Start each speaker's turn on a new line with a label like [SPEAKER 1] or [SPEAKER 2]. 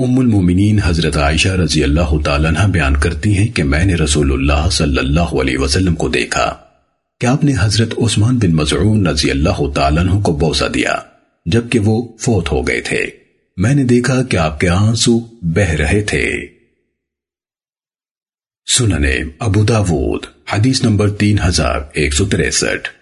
[SPEAKER 1] ام المومنین حضرت عائشہ رضی اللہ تعالیٰ عنہ بیان کرتی ہیں کہ میں نے رسول اللہ صلی اللہ علیہ وسلم کو دیکھا۔ کہ آپ نے حضرت عثمان بن مزعون رضی اللہ تعالیٰ عنہ کو بوسہ دیا؟ جبکہ وہ فوت ہو گئے تھے۔ میں نے دیکھا کہ آپ کے آنسو بہ رہے تھے۔ سننے ابو داود، حدیث نمبر تین ہزار ایک سو تریسٹھ۔